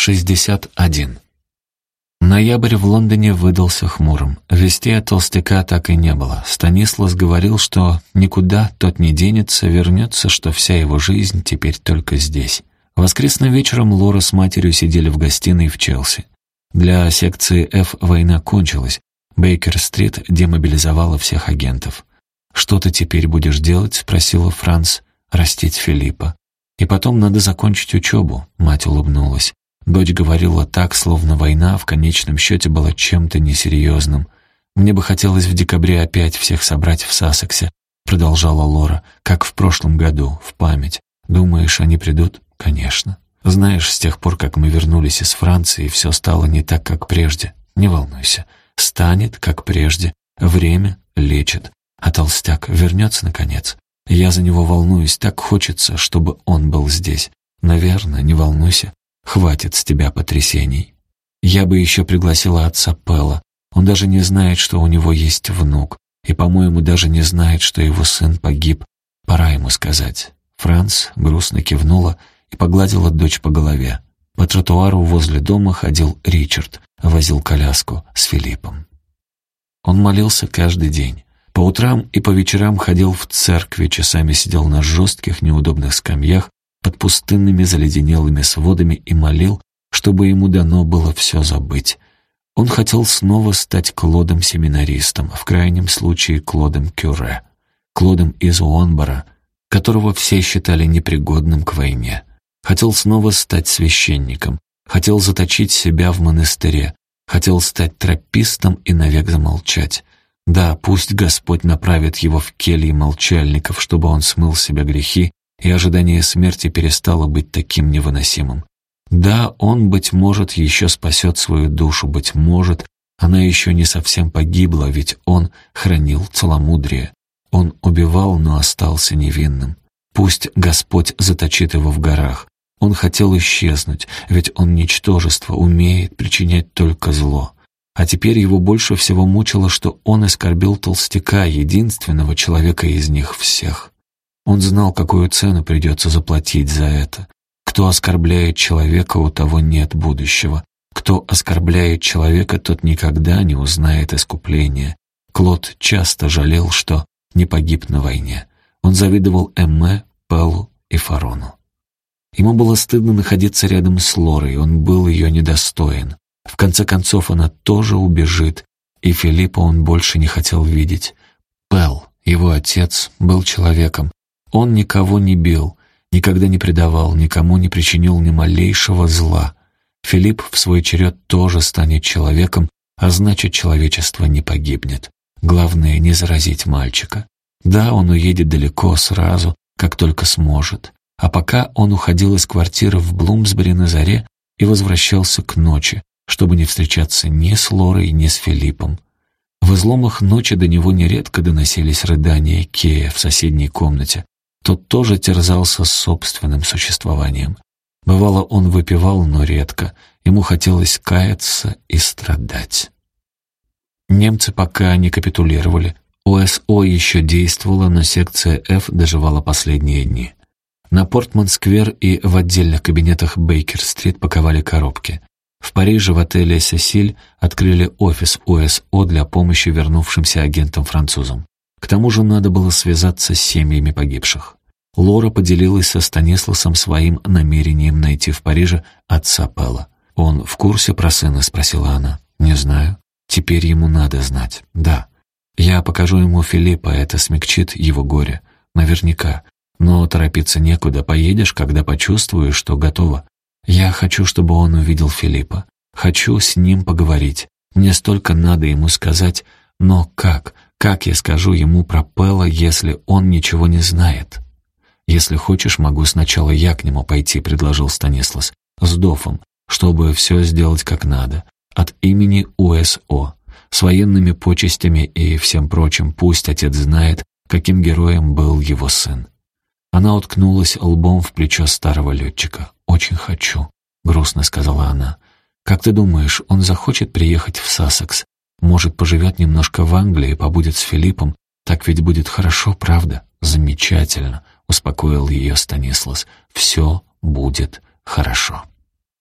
61. Ноябрь в Лондоне выдался хмурым. Вести от толстяка так и не было. Станислас говорил, что никуда тот не денется, вернется, что вся его жизнь теперь только здесь. Воскресным вечером Лора с матерью сидели в гостиной в Челси. Для секции F война кончилась. Бейкер-стрит демобилизовала всех агентов. «Что ты теперь будешь делать?» — спросила Франц. «Растить Филиппа». «И потом надо закончить учебу», — мать улыбнулась. Дочь говорила так, словно война в конечном счете была чем-то несерьезным. «Мне бы хотелось в декабре опять всех собрать в Сассексе», — продолжала Лора, «как в прошлом году, в память. Думаешь, они придут?» «Конечно. Знаешь, с тех пор, как мы вернулись из Франции, все стало не так, как прежде. Не волнуйся. Станет, как прежде. Время лечит. А толстяк вернется, наконец. Я за него волнуюсь, так хочется, чтобы он был здесь. Наверное, не волнуйся. Хватит с тебя потрясений. Я бы еще пригласила отца Пэла. Он даже не знает, что у него есть внук. И, по-моему, даже не знает, что его сын погиб. Пора ему сказать. Франц грустно кивнула и погладила дочь по голове. По тротуару возле дома ходил Ричард, возил коляску с Филиппом. Он молился каждый день. По утрам и по вечерам ходил в церкви, часами сидел на жестких, неудобных скамьях под пустынными заледенелыми сводами и молил, чтобы ему дано было все забыть. Он хотел снова стать Клодом-семинаристом, в крайнем случае Клодом-кюре, Клодом из Уонбора, которого все считали непригодным к войне. Хотел снова стать священником, хотел заточить себя в монастыре, хотел стать тропистом и навек замолчать. Да, пусть Господь направит его в кельи молчальников, чтобы он смыл с себя грехи, и ожидание смерти перестало быть таким невыносимым. Да, он, быть может, еще спасет свою душу, быть может, она еще не совсем погибла, ведь он хранил целомудрие. Он убивал, но остался невинным. Пусть Господь заточит его в горах. Он хотел исчезнуть, ведь он ничтожество, умеет причинять только зло. А теперь его больше всего мучило, что он оскорбил толстяка, единственного человека из них всех. Он знал, какую цену придется заплатить за это. Кто оскорбляет человека, у того нет будущего. Кто оскорбляет человека, тот никогда не узнает искупления. Клод часто жалел, что не погиб на войне. Он завидовал Эмме, Пеллу и Фарону. Ему было стыдно находиться рядом с Лорой, он был ее недостоин. В конце концов, она тоже убежит, и Филиппа он больше не хотел видеть. Пел, его отец, был человеком. Он никого не бил, никогда не предавал, никому не причинил ни малейшего зла. Филипп в свой черед тоже станет человеком, а значит, человечество не погибнет. Главное, не заразить мальчика. Да, он уедет далеко сразу, как только сможет. А пока он уходил из квартиры в Блумсбери на заре и возвращался к ночи, чтобы не встречаться ни с Лорой, ни с Филиппом. В изломах ночи до него нередко доносились рыдания Кея в соседней комнате. Тот тоже терзался собственным существованием. Бывало, он выпивал, но редко. Ему хотелось каяться и страдать. Немцы пока не капитулировали. ОСО еще действовала, но секция F доживала последние дни. На Портман-сквер и в отдельных кабинетах Бейкер-стрит паковали коробки. В Париже в отеле «Сесиль» открыли офис ОСО для помощи вернувшимся агентам-французам. К тому же надо было связаться с семьями погибших. Лора поделилась со Станисласом своим намерением найти в Париже отца Пэлла. «Он в курсе про сына?» — спросила она. «Не знаю. Теперь ему надо знать. Да. Я покажу ему Филиппа, это смягчит его горе. Наверняка. Но торопиться некуда, поедешь, когда почувствуешь, что готово. Я хочу, чтобы он увидел Филиппа. Хочу с ним поговорить. Мне столько надо ему сказать, но как? Как я скажу ему про Пэла, если он ничего не знает? Если хочешь, могу сначала я к нему пойти, предложил Станислас, с Дофом, чтобы все сделать как надо. От имени УСО, с военными почестями и всем прочим, пусть отец знает, каким героем был его сын. Она уткнулась лбом в плечо старого летчика. «Очень хочу», — грустно сказала она. «Как ты думаешь, он захочет приехать в Сассекс? Может, поживет немножко в Англии, побудет с Филиппом? Так ведь будет хорошо, правда?» «Замечательно», — успокоил ее Станислас. «Все будет хорошо».